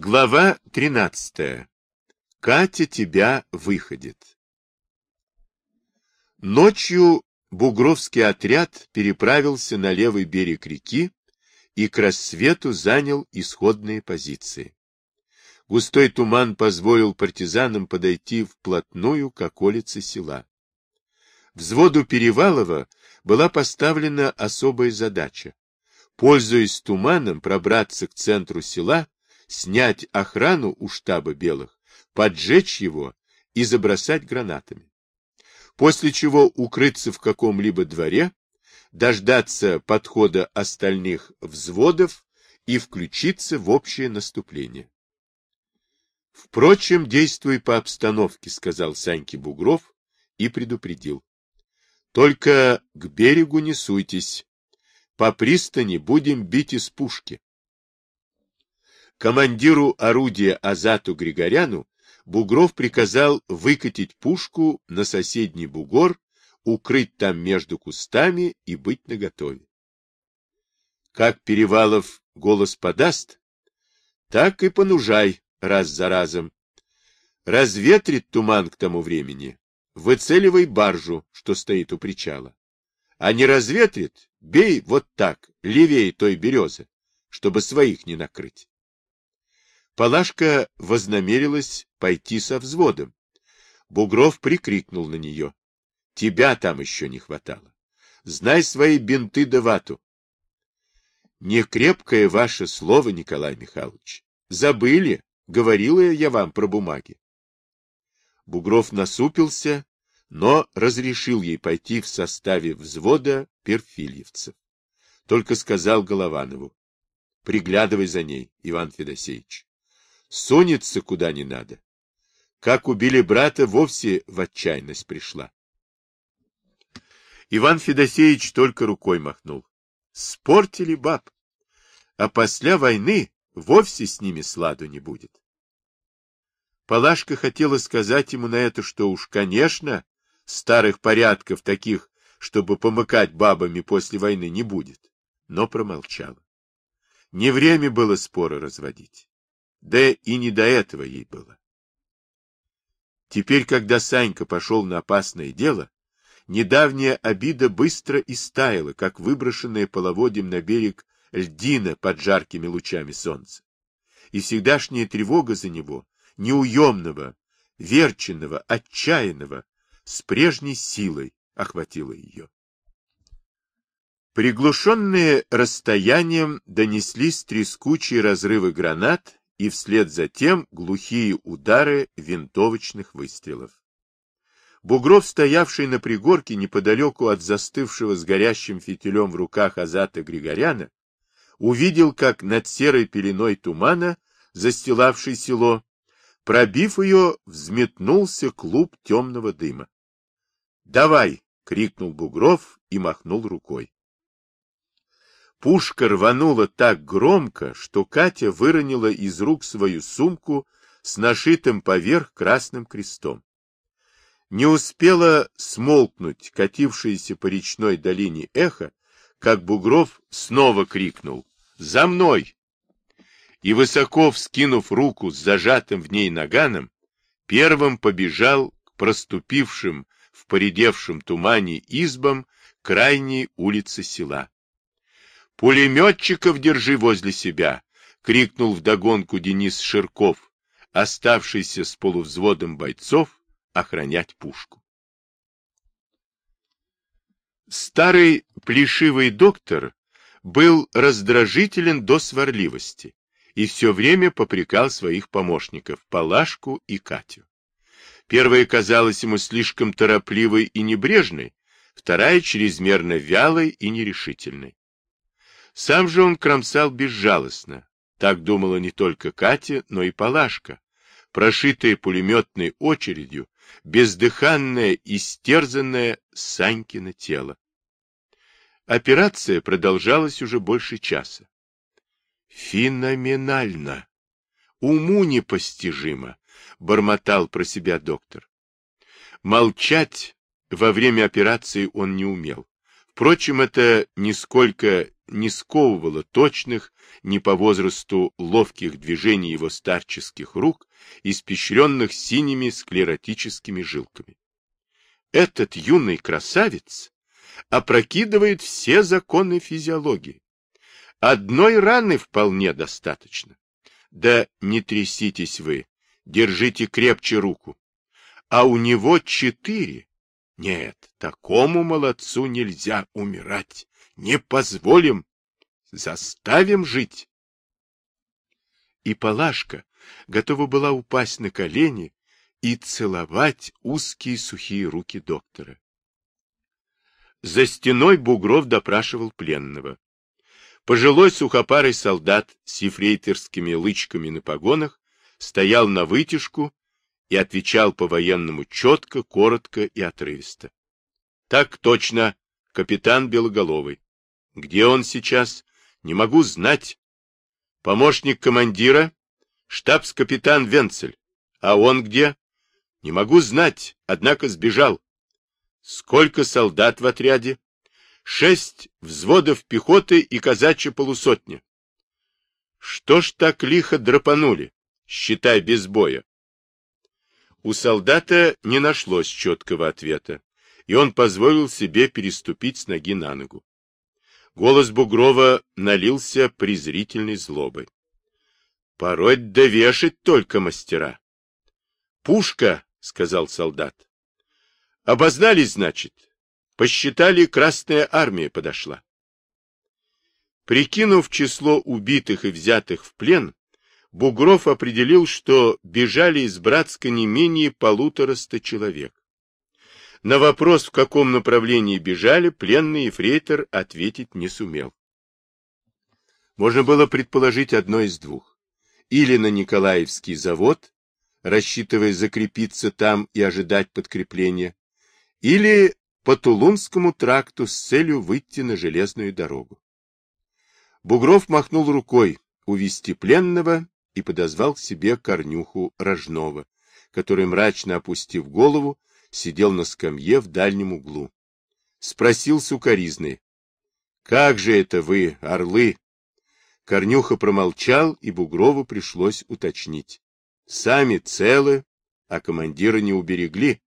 Глава 13. Катя тебя выходит. Ночью Бугровский отряд переправился на левый берег реки и к рассвету занял исходные позиции. Густой туман позволил партизанам подойти вплотную к околице села. Взводу Перевалова была поставлена особая задача. Пользуясь туманом, пробраться к центру села снять охрану у штаба белых, поджечь его и забросать гранатами. После чего укрыться в каком-либо дворе, дождаться подхода остальных взводов и включиться в общее наступление. Впрочем, действуй по обстановке, сказал Саньке Бугров и предупредил. Только к берегу не суйтесь. По пристани будем бить из пушки. Командиру орудия Азату Григоряну Бугров приказал выкатить пушку на соседний бугор, укрыть там между кустами и быть наготове. Как Перевалов голос подаст, так и понужай раз за разом. Разветрит туман к тому времени, выцеливай баржу, что стоит у причала. А не разветрит, бей вот так, левее той березы, чтобы своих не накрыть. Палашка вознамерилась пойти со взводом. Бугров прикрикнул на нее. — Тебя там еще не хватало. Знай свои бинты да вату. — Не крепкое ваше слово, Николай Михайлович. Забыли, говорила я вам про бумаги. Бугров насупился, но разрешил ей пойти в составе взвода перфильевцев. Только сказал Голованову. — Приглядывай за ней, Иван Федосеевич сунется куда не надо. Как убили брата, вовсе в отчаянность пришла. Иван Федосеевич только рукой махнул. Спортили баб. А после войны вовсе с ними сладу не будет. Палашка хотела сказать ему на это, что уж, конечно, старых порядков таких, чтобы помыкать бабами после войны, не будет, но промолчала. Не время было споры разводить. Да и не до этого ей было. Теперь, когда Санька пошел на опасное дело, недавняя обида быстро истаяла, как выброшенная половодьем на берег льдина под жаркими лучами солнца. И всегдашняя тревога за него, неуемного, верченного, отчаянного, с прежней силой охватила ее. Приглушенные расстоянием донеслись трескучие разрывы гранат и вслед за тем глухие удары винтовочных выстрелов. Бугров, стоявший на пригорке неподалеку от застывшего с горящим фитилем в руках Азата Григоряна, увидел, как над серой пеленой тумана, застилавший село, пробив ее, взметнулся клуб темного дыма. «Давай!» — крикнул Бугров и махнул рукой. Пушка рванула так громко, что Катя выронила из рук свою сумку с нашитым поверх красным крестом. Не успела смолкнуть катившееся по речной долине эхо, как Бугров снова крикнул «За мной!» И, высоко вскинув руку с зажатым в ней наганом, первым побежал к проступившим в поредевшем тумане избам крайней улицы села. «Пулеметчиков держи возле себя!» — крикнул вдогонку Денис Ширков, оставшийся с полувзводом бойцов охранять пушку. Старый плешивый доктор был раздражителен до сварливости и все время попрекал своих помощников Палашку и Катю. Первая казалась ему слишком торопливой и небрежной, вторая чрезмерно вялой и нерешительной. Сам же он кромсал безжалостно. Так думала не только Катя, но и Палашка, прошитая пулеметной очередью, бездыханное, истерзанное Санькино тело. Операция продолжалась уже больше часа. Феноменально! Уму непостижимо! Бормотал про себя доктор. Молчать во время операции он не умел Впрочем, это нисколько не сковывало точных, не по возрасту ловких движений его старческих рук, испещренных синими склеротическими жилками. Этот юный красавец опрокидывает все законы физиологии. Одной раны вполне достаточно. Да не тряситесь вы, держите крепче руку. А у него четыре. Нет, такому молодцу нельзя умирать. Не позволим. Заставим жить. И Палашка готова была упасть на колени и целовать узкие сухие руки доктора. За стеной Бугров допрашивал пленного. Пожилой сухопарый солдат с ефрейторскими лычками на погонах стоял на вытяжку и отвечал по-военному четко, коротко и отрывисто. — Так точно, капитан Белоголовый. Где он сейчас? Не могу знать. Помощник командира? Штабс-капитан Венцель. А он где? Не могу знать, однако сбежал. Сколько солдат в отряде? шесть взводов пехоты и казачья полусотня. Что ж так лихо драпанули, считай без боя? У солдата не нашлось четкого ответа, и он позволил себе переступить с ноги на ногу. Голос Бугрова налился презрительной злобой. Пороть да вешать только мастера. Пушка, — сказал солдат. Обознались, значит, Посчитали, Красная Армия подошла. Прикинув число убитых и взятых в плен, Бугров определил, что бежали из Братска не менее полутораста человек. На вопрос, в каком направлении бежали, пленный ефрейтор ответить не сумел. Можно было предположить одно из двух. Или на Николаевский завод, рассчитывая закрепиться там и ожидать подкрепления, или по Тулунскому тракту с целью выйти на железную дорогу. Бугров махнул рукой увести пленного и подозвал к себе корнюху Рожнова, который, мрачно опустив голову, сидел на скамье в дальнем углу. Спросил сукоризный. — Как же это вы, орлы? Корнюха промолчал, и Бугрову пришлось уточнить. — Сами целы, а командира не уберегли.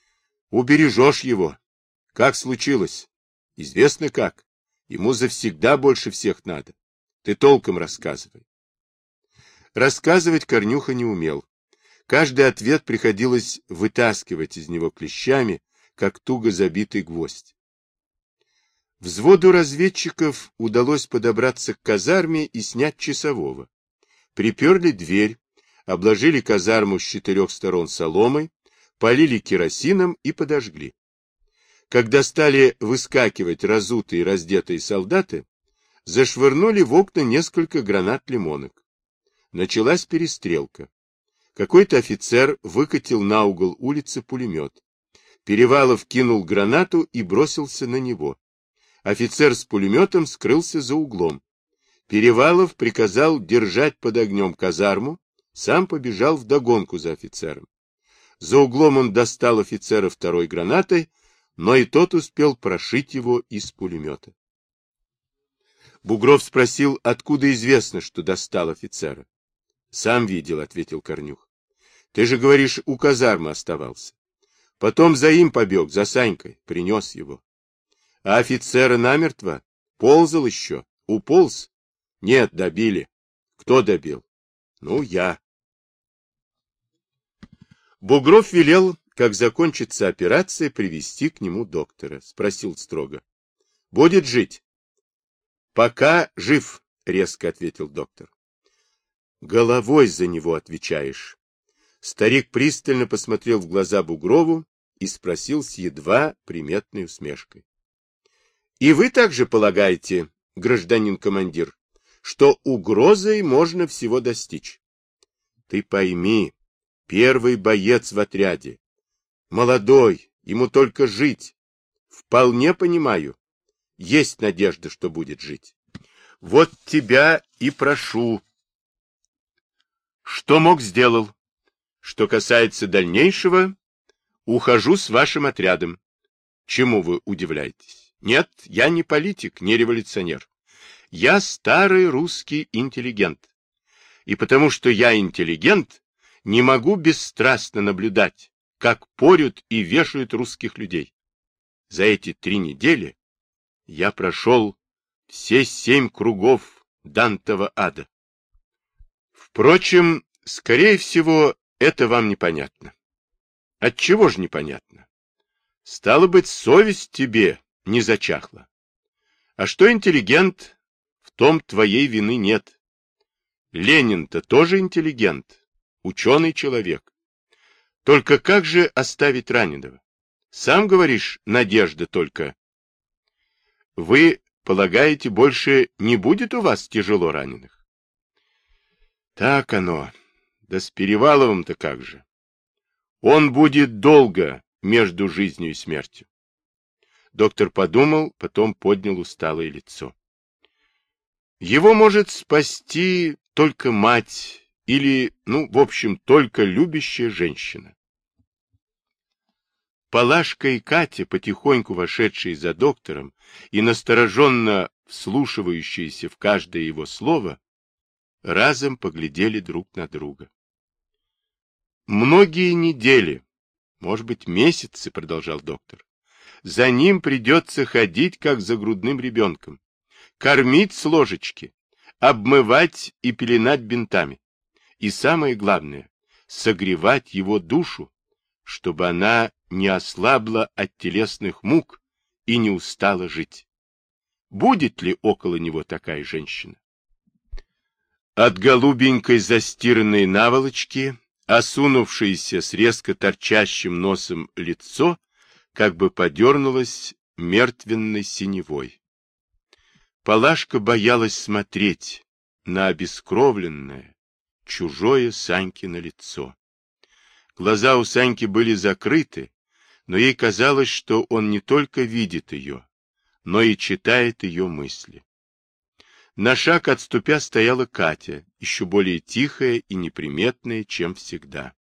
— Убережешь его, как случилось? Известно как. Ему завсегда больше всех надо. Ты толком рассказывай. Рассказывать Корнюха не умел. Каждый ответ приходилось вытаскивать из него клещами, как туго забитый гвоздь. Взводу разведчиков удалось подобраться к казарме и снять часового. Приперли дверь, обложили казарму с четырех сторон соломой, полили керосином и подожгли. Когда стали выскакивать разутые и раздетые солдаты, зашвырнули в окна несколько гранат-лимонок. Началась перестрелка. Какой-то офицер выкатил на угол улицы пулемет. Перевалов кинул гранату и бросился на него. Офицер с пулеметом скрылся за углом. Перевалов приказал держать под огнем казарму, сам побежал вдогонку за офицером. За углом он достал офицера второй гранатой, но и тот успел прошить его из пулемета. Бугров спросил, откуда известно, что достал офицера. — Сам видел, — ответил Корнюх. — Ты же, говоришь, у казармы оставался. Потом за им побег, за Санькой, принес его. А офицера намертво? Ползал еще? Уполз? Нет, добили. Кто добил? Ну, я. Бугров велел как закончится операция, привести к нему доктора. Спросил строго. — Будет жить? — Пока жив, — резко ответил доктор. — Головой за него отвечаешь. Старик пристально посмотрел в глаза Бугрову и спросил с едва приметной усмешкой. — И вы также полагаете, гражданин командир, что угрозой можно всего достичь? Ты пойми, первый боец в отряде, Молодой, ему только жить. Вполне понимаю. Есть надежда, что будет жить. Вот тебя и прошу. Что мог, сделал. Что касается дальнейшего, ухожу с вашим отрядом. Чему вы удивляетесь? Нет, я не политик, не революционер. Я старый русский интеллигент. И потому что я интеллигент, не могу бесстрастно наблюдать, как порют и вешают русских людей. За эти три недели я прошел все семь кругов Дантова ада. Впрочем, скорее всего, это вам непонятно. Отчего же непонятно? Стало быть, совесть тебе не зачахла. А что интеллигент, в том твоей вины нет. Ленин-то тоже интеллигент, ученый человек. Только как же оставить раненого? Сам говоришь, надежда только. Вы полагаете, больше не будет у вас тяжело раненых? Так оно. Да с Переваловым-то как же? Он будет долго между жизнью и смертью. Доктор подумал, потом поднял усталое лицо. Его может спасти только мать или, ну, в общем, только любящая женщина. Палашка и Катя, потихоньку вошедшие за доктором и настороженно вслушивающиеся в каждое его слово, разом поглядели друг на друга. Многие недели, может быть, месяцы, продолжал доктор, за ним придется ходить, как за грудным ребенком, кормить с ложечки, обмывать и пеленать бинтами. И самое главное, согревать его душу, чтобы она не ослабла от телесных мук и не устала жить. Будет ли около него такая женщина? От голубенькой застиранной наволочки, осунувшееся с резко торчащим носом лицо, как бы подернулось мертвенной синевой. Палашка боялась смотреть на обескровленное, чужое Санькино лицо. Глаза у Саньки были закрыты, но ей казалось, что он не только видит ее, но и читает ее мысли. На шаг отступя стояла Катя, еще более тихая и неприметная, чем всегда.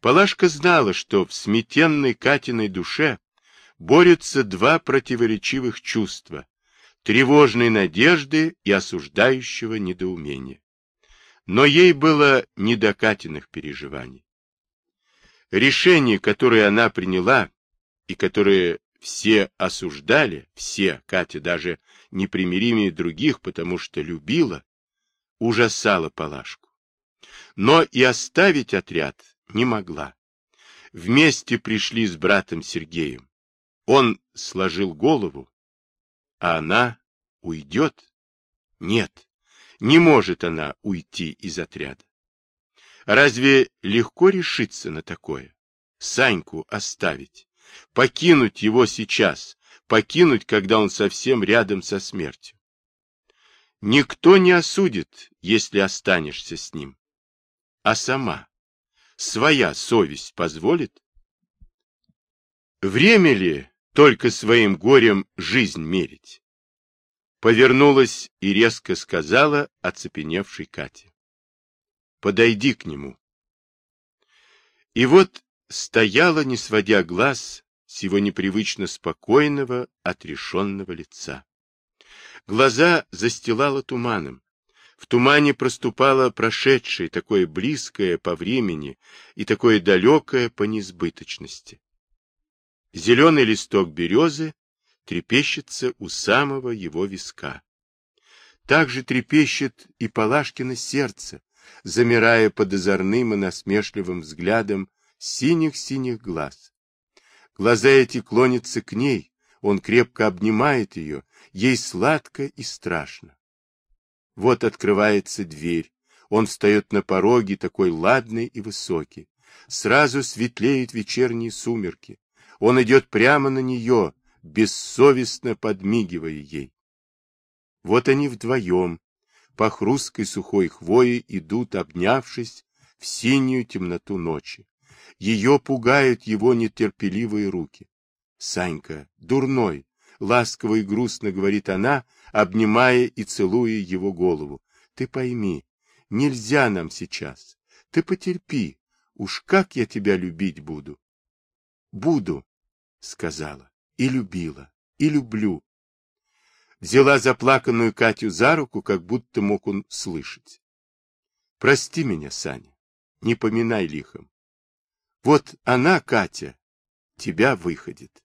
Палашка знала, что в сметенной Катиной душе борются два противоречивых чувства — тревожной надежды и осуждающего недоумения. Но ей было не до Катиных переживаний. Решение, которое она приняла, и которое все осуждали, все, Катя даже непримиримее других, потому что любила, ужасало Палашку. Но и оставить отряд не могла. Вместе пришли с братом Сергеем. Он сложил голову, а она уйдет? Нет, не может она уйти из отряда. Разве легко решиться на такое? Саньку оставить, покинуть его сейчас, покинуть, когда он совсем рядом со смертью. Никто не осудит, если останешься с ним. А сама, своя совесть позволит? Время ли только своим горем жизнь мерить? Повернулась и резко сказала оцепеневшей Кате подойди к нему. И вот стояла, не сводя глаз с его непривычно спокойного, отрешенного лица. Глаза застилала туманом. В тумане проступало прошедшее, такое близкое по времени и такое далекое по несбыточности. Зеленый листок березы трепещется у самого его виска. Так же трепещет и Палашкино сердце, замирая под озорным и насмешливым взглядом синих-синих глаз. Глаза эти клонятся к ней, он крепко обнимает ее, ей сладко и страшно. Вот открывается дверь, он встает на пороге, такой ладный и высокий. Сразу светлеют вечерние сумерки. Он идет прямо на нее, бессовестно подмигивая ей. Вот они вдвоем, по хрусткой сухой хвое идут, обнявшись, в синюю темноту ночи. Ее пугают его нетерпеливые руки. Санька, дурной, ласково и грустно говорит она, обнимая и целуя его голову. Ты пойми, нельзя нам сейчас. Ты потерпи, уж как я тебя любить буду. Буду, сказала, и любила. и люблю. Взяла заплаканную Катю за руку, как будто мог он слышать. Прости меня, Саня, не поминай лихом. Вот она, Катя, тебя выходит.